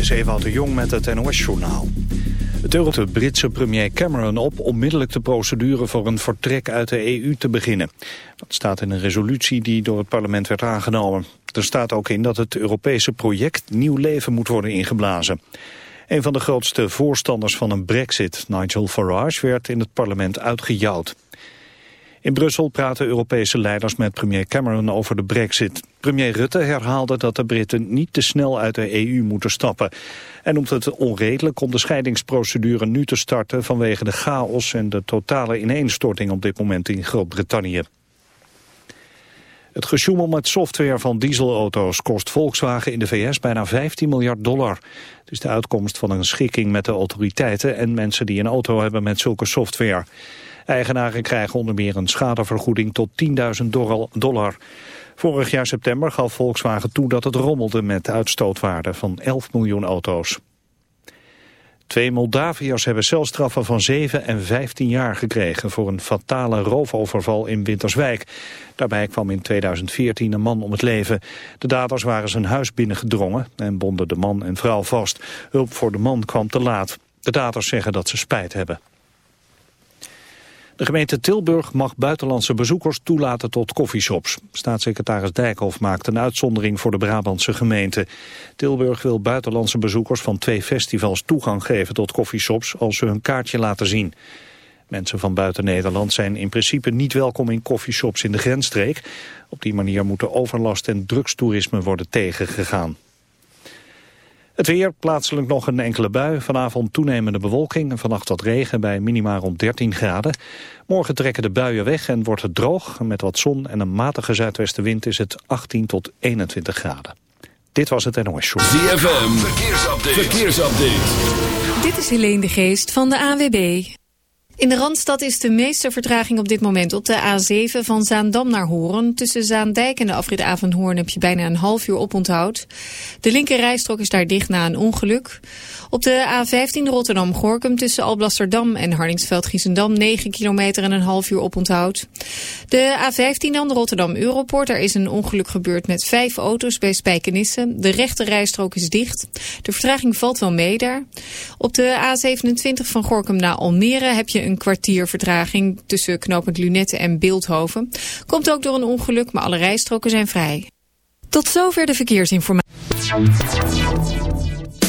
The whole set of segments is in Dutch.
Is Ewout de Jong met het NOS-journaal. Het de Britse premier Cameron op onmiddellijk de procedure voor een vertrek uit de EU te beginnen. Dat staat in een resolutie die door het parlement werd aangenomen. Er staat ook in dat het Europese project nieuw leven moet worden ingeblazen. Een van de grootste voorstanders van een brexit, Nigel Farage, werd in het parlement uitgejouwd. In Brussel praten Europese leiders met premier Cameron over de brexit. Premier Rutte herhaalde dat de Britten niet te snel uit de EU moeten stappen. En noemt het onredelijk om de scheidingsprocedure nu te starten... vanwege de chaos en de totale ineenstorting op dit moment in Groot-Brittannië. Het gesjoemel met software van dieselauto's kost Volkswagen in de VS bijna 15 miljard dollar. Het is de uitkomst van een schikking met de autoriteiten en mensen die een auto hebben met zulke software. Eigenaren krijgen onder meer een schadevergoeding tot 10.000 dollar. Vorig jaar september gaf Volkswagen toe dat het rommelde met uitstootwaarde van 11 miljoen auto's. Twee Moldaviërs hebben celstraffen van 7 en 15 jaar gekregen voor een fatale roofoverval in Winterswijk. Daarbij kwam in 2014 een man om het leven. De daders waren zijn huis binnengedrongen en bonden de man en vrouw vast. Hulp voor de man kwam te laat. De daders zeggen dat ze spijt hebben. De gemeente Tilburg mag buitenlandse bezoekers toelaten tot koffieshops. Staatssecretaris Dijkhoff maakt een uitzondering voor de Brabantse gemeente. Tilburg wil buitenlandse bezoekers van twee festivals toegang geven tot koffieshops als ze hun kaartje laten zien. Mensen van buiten Nederland zijn in principe niet welkom in koffieshops in de grensstreek. Op die manier moeten overlast en drugstoerisme worden tegengegaan. Het weer, plaatselijk nog een enkele bui. Vanavond toenemende bewolking en vannacht wat regen bij minima rond 13 graden. Morgen trekken de buien weg en wordt het droog. Met wat zon en een matige zuidwestenwind is het 18 tot 21 graden. Dit was het NOS Show. ZFM, verkeersupdate. verkeersupdate. Dit is Helene de Geest van de AWB. In de Randstad is de meeste vertraging op dit moment op de A7 van Zaandam naar Horen. Tussen Zaandijk en de afrit Avenhoorn heb je bijna een half uur oponthoud. De linker rijstrook is daar dicht na een ongeluk. Op de A15 Rotterdam-Gorkum tussen Alblasserdam en Hardingsveld-Giessendam 9 kilometer en een half uur oponthoud. De A15 dan de Rotterdam-Europoort. Daar is een ongeluk gebeurd met vijf auto's bij Spijkenisse. De rechter rijstrook is dicht. De vertraging valt wel mee daar. Op de A27 van Gorkum naar Almere heb je een kwartier vertraging tussen knooppunt Lunette en Beeldhoven. Komt ook door een ongeluk, maar alle rijstroken zijn vrij. Tot zover de verkeersinformatie.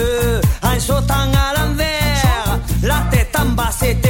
peu, un saut en à l'envers, la tête en bas c'était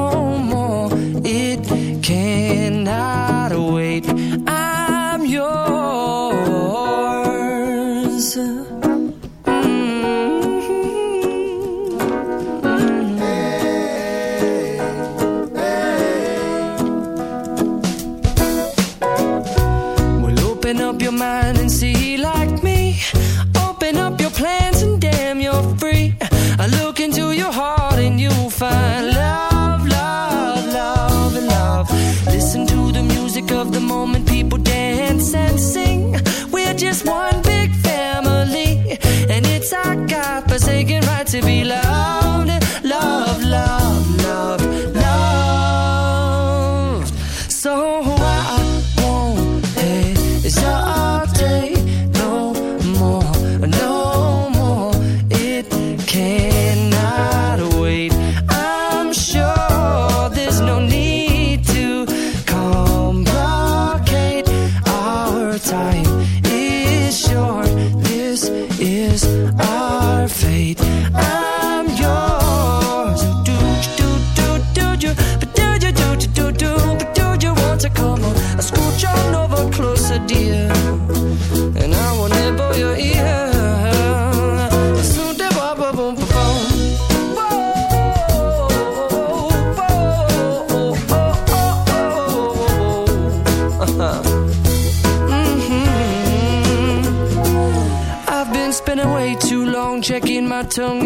be loved, como. Escucha over Closer, dear. And I will nibble your ear. Checking my tongue